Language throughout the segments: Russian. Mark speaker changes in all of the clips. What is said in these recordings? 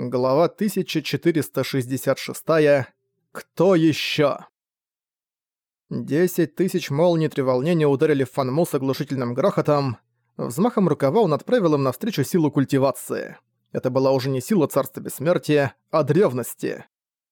Speaker 1: Глава 1466. Кто ещё? Десять тысяч молний треволнения ударили в Фанму с оглушительным грохотом. Взмахом рукава он отправил им навстречу силу культивации. Это была уже не сила Царства Бессмертия, а древности.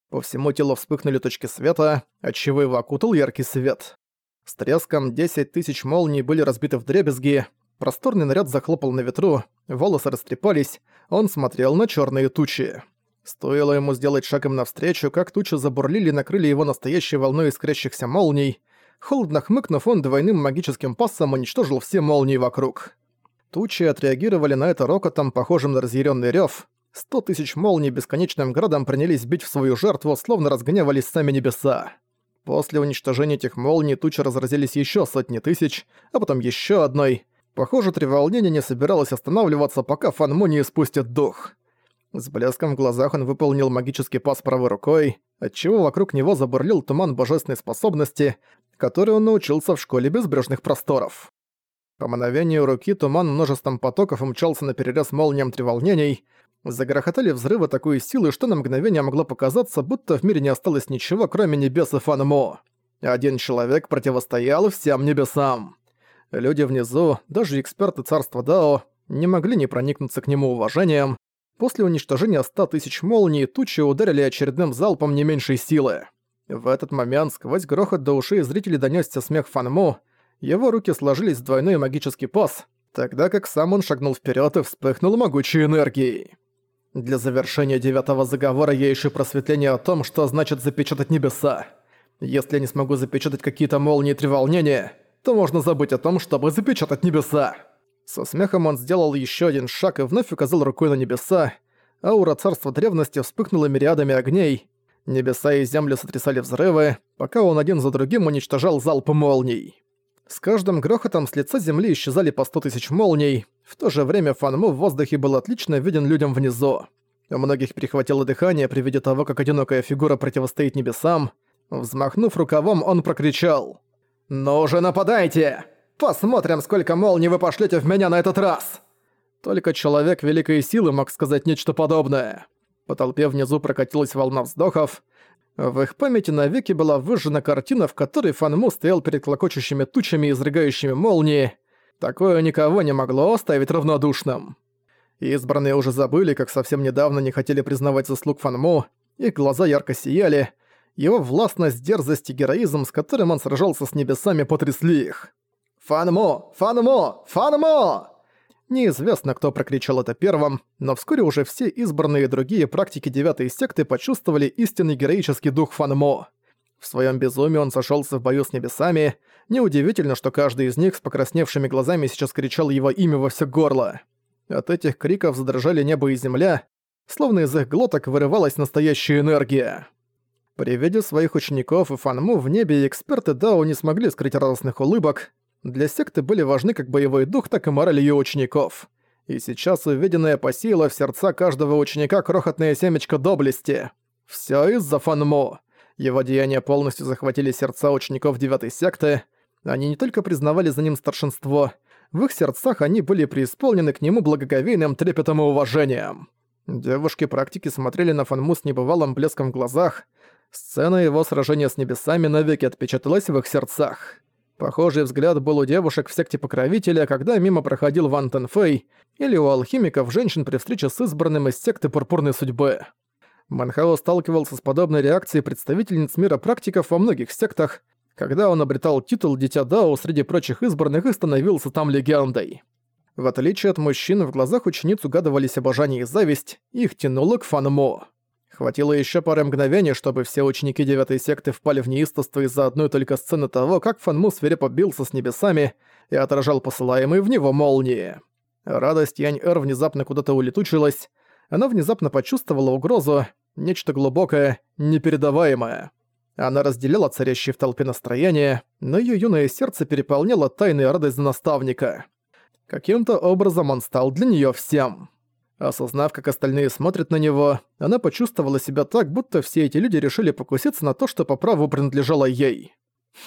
Speaker 1: По всему телу вспыхнули точки света, отчего его окутал яркий свет. С треском десять тысяч молний были разбиты в дребезги, Просторный наряд захлопал на ветру, волосы растрепались, он смотрел на черные тучи. Стоило ему сделать шаг им навстречу, как тучи забурлили и накрыли его настоящей волной искрящихся молний. Холодно хмыкнув, он двойным магическим пассом уничтожил все молнии вокруг. Тучи отреагировали на это рокотом, похожим на разъяренный рев. Сто тысяч молний бесконечным градом принялись бить в свою жертву, словно разгневались сами небеса. После уничтожения этих молний тучи разразились еще сотни тысяч, а потом еще одной — Похоже, треволнение не собиралось останавливаться, пока Фан Му не испустит дух. С блеском в глазах он выполнил магический пас правой рукой, отчего вокруг него забурлил туман божественной способности, который он научился в школе безбрежных просторов. По мановению руки туман множеством потоков умчался на перерез молниям треволнений, загрохотали взрывы такой силы, что на мгновение могло показаться, будто в мире не осталось ничего, кроме небес и Фанмо. Один человек противостоял всем небесам. Люди внизу, даже эксперты царства Дао, не могли не проникнуться к нему уважением. После уничтожения ста тысяч молний тучи ударили очередным залпом не меньшей силы. В этот момент сквозь грохот до ушей зрителей донёсся смех Фанму, его руки сложились в двойной магический пас, тогда как сам он шагнул вперед и вспыхнул могучей энергией. Для завершения девятого заговора я ищу просветление о том, что значит запечатать небеса. Если я не смогу запечатать какие-то молнии и треволнения, то можно забыть о том, чтобы запечатать небеса. Со смехом он сделал еще один шаг и вновь указал рукой на небеса. Аура царства древности вспыхнула мириадами огней. Небеса и землю сотрясали взрывы, пока он один за другим уничтожал залп молний. С каждым грохотом с лица земли исчезали по сто тысяч молний, в то же время Фанму в воздухе был отлично виден людям внизу. У многих перехватило дыхание при виде того, как одинокая фигура противостоит небесам. Взмахнув рукавом, он прокричал «Ну уже нападайте! Посмотрим, сколько молний вы пошлете в меня на этот раз!» Только человек великой силы мог сказать нечто подобное. По толпе внизу прокатилась волна вздохов. В их памяти навеки была выжжена картина, в которой Фанму стоял перед клокочущими тучами, изрыгающими молнии. Такое никого не могло оставить равнодушным. Избранные уже забыли, как совсем недавно не хотели признавать заслуг Фанму, их глаза ярко сияли, его властность, дерзость и героизм, с которым он сражался с небесами, потрясли их. «Фанмо! Фанмо! Фанмо!» Неизвестно, кто прокричал это первым, но вскоре уже все избранные другие практики девятой секты почувствовали истинный героический дух Фанмо. В своем безумии он сошелся в бою с небесами. Неудивительно, что каждый из них с покрасневшими глазами сейчас кричал его имя во все горло. От этих криков задрожали небо и земля, словно из их глоток вырывалась настоящая энергия. При виде своих учеников и Фанму в небе эксперты Дао не смогли скрыть радостных улыбок. Для секты были важны как боевой дух, так и мораль ее учеников. И сейчас увиденное посеяло в сердца каждого ученика крохотное семечко доблести. Всё из-за Фанму. Его деяния полностью захватили сердца учеников девятой секты. Они не только признавали за ним старшинство, в их сердцах они были преисполнены к нему благоговейным трепетом и уважением. Девушки-практики смотрели на Фанму с небывалым блеском в глазах, Сцена его сражения с небесами навеки отпечаталась в их сердцах. Похожий взгляд был у девушек в секте Покровителя, когда мимо проходил Ван Тенфэй, или у алхимиков женщин при встрече с избранным из секты Пурпурной Судьбы. Манхао сталкивался с подобной реакцией представительниц мира практиков во многих сектах, когда он обретал титул Дитя Дао среди прочих избранных и становился там легендой. В отличие от мужчин, в глазах учениц угадывались обожание и зависть, их тянуло к Фанмо. Хватило еще пары мгновений, чтобы все ученики девятой секты впали в неистовство из-за одной только сцены того, как Фанму свирепо бился с небесами и отражал посылаемые в него молнии. Радость Янь-Эр внезапно куда-то улетучилась. Она внезапно почувствовала угрозу, нечто глубокое, непередаваемое. Она разделяла царящее в толпе настроение, но ее юное сердце переполняло тайная радость за наставника. Каким-то образом он стал для нее всем. Осознав, как остальные смотрят на него, она почувствовала себя так, будто все эти люди решили покуситься на то, что по праву принадлежало ей.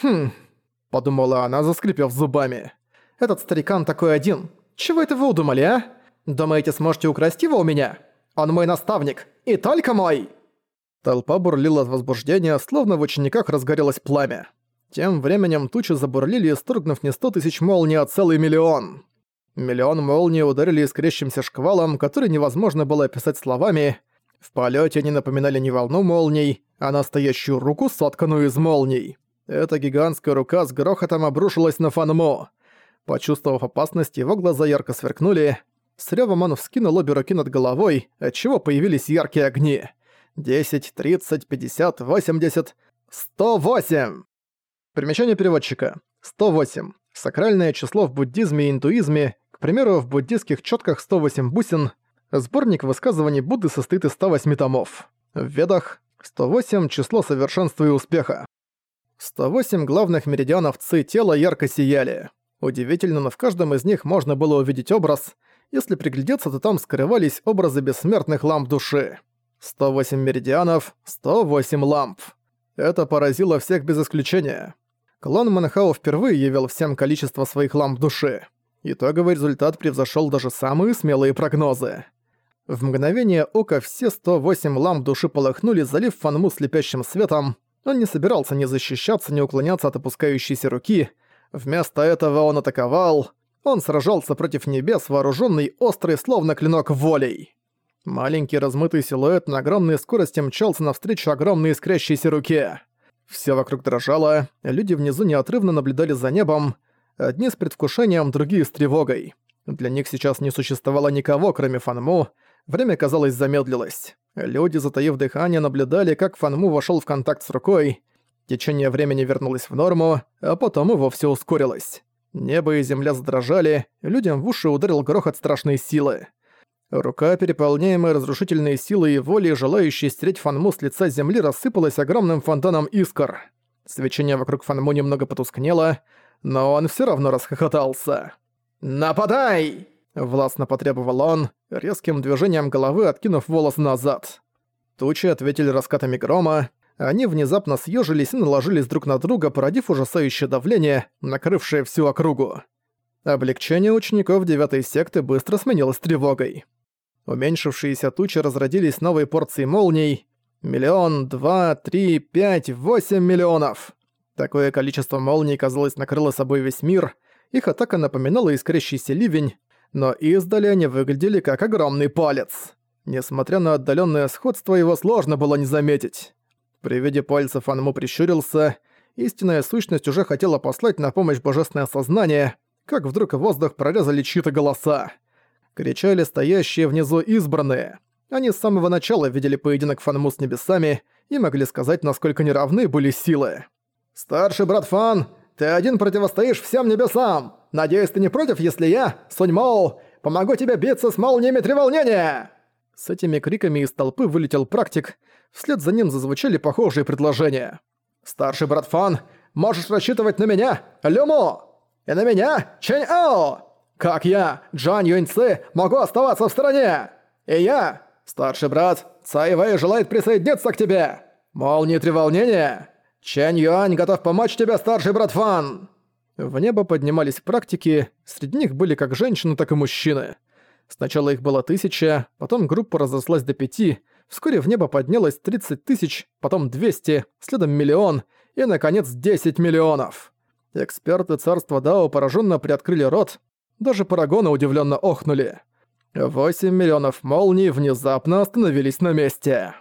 Speaker 1: «Хм...» – подумала она, заскрипев зубами. «Этот старикан такой один. Чего это вы удумали, а? Думаете, сможете украсть его у меня? Он мой наставник! И только мой!» Толпа бурлила от возбуждения, словно в учениках разгорелось пламя. Тем временем тучи забурлили, исторгнув не сто тысяч молний, а целый миллион. Миллион молний ударили искрящимся шквалом, который невозможно было описать словами. В полете они напоминали не волну молний, а настоящую руку, сотканную из молний. Эта гигантская рука с грохотом обрушилась на Фанмо. Почувствовав опасность, его глаза ярко сверкнули. С рёвом он вскинул обе руки над головой, отчего появились яркие огни. 10, 30, 50, 80, 108! Примечание переводчика. 108. Сакральное число в буддизме и индуизме, примеру, в буддистских чётках 108 бусин. Сборник высказываний Будды состоит из 108 томов. В Ведах 108 – число совершенства и успеха. 108 главных меридианов ци тела ярко сияли. Удивительно, но в каждом из них можно было увидеть образ. Если приглядеться, то там скрывались образы бессмертных ламп души. 108 меридианов, 108 ламп. Это поразило всех без исключения. Клан Манхау впервые явил всем количество своих ламп души. Итоговый результат превзошел даже самые смелые прогнозы. В мгновение ока все 108 ламп души полыхнули, залив Фанму слепящим светом. Он не собирался ни защищаться, ни уклоняться от опускающейся руки. Вместо этого он атаковал. Он сражался против небес, вооруженный острый, словно клинок волей. Маленький размытый силуэт на огромной скорости мчался навстречу огромной искрящейся руке. Все вокруг дрожало, люди внизу неотрывно наблюдали за небом, одни с предвкушением, другие с тревогой. Для них сейчас не существовало никого, кроме Фанму, время, казалось, замедлилось. Люди, затаив дыхание, наблюдали, как Фанму вошел в контакт с рукой. Течение времени вернулось в норму, а потом и вовсе ускорилось. Небо и земля задрожали, людям в уши ударил грохот страшной силы. Рука, переполняемая разрушительной силой и волей, желающей стереть Фанму с лица земли, рассыпалась огромным фонтаном искр. Свечение вокруг Фанму немного потускнело, но он все равно расхохотался. «Нападай!» – властно потребовал он, резким движением головы откинув волос назад. Тучи ответили раскатами грома, они внезапно съежились и наложились друг на друга, породив ужасающее давление, накрывшее всю округу. Облегчение учеников девятой секты быстро сменилось тревогой. Уменьшившиеся тучи разродились новой порцией молний. Миллион, два, три, пять, восемь миллионов. Такое количество молний, казалось, накрыло собой весь мир. Их атака напоминала искрящийся ливень, но издали они выглядели как огромный палец. Несмотря на отдаленное сходство, его сложно было не заметить. При виде пальцев Анму прищурился. Истинная сущность уже хотела послать на помощь божественное сознание, как вдруг воздух прорезали чьи-то голоса кричали стоящие внизу избранные. Они с самого начала видели поединок Фанму с небесами и могли сказать, насколько неравны были силы. «Старший брат Фан, ты один противостоишь всем небесам! Надеюсь, ты не против, если я, Сунь Моу, помогу тебе биться с молниями треволнения!» С этими криками из толпы вылетел практик, вслед за ним зазвучали похожие предложения. «Старший брат Фан, можешь рассчитывать на меня, Люмо! И на меня, Чэнь Ао!» Как я, Джан Юньцы, могу оставаться в стороне? И я, старший брат, Цай Вэй желает присоединиться к тебе. Молнии треволнения. Чэнь Юань готов помочь тебе, старший брат Фан. В небо поднимались практики, среди них были как женщины, так и мужчины. Сначала их было тысяча, потом группа разрослась до пяти, вскоре в небо поднялось 30 тысяч, потом 200, следом миллион и, наконец, 10 миллионов. Эксперты царства Дао пораженно приоткрыли рот, даже парагоны удивленно охнули. Восемь миллионов молний внезапно остановились на месте.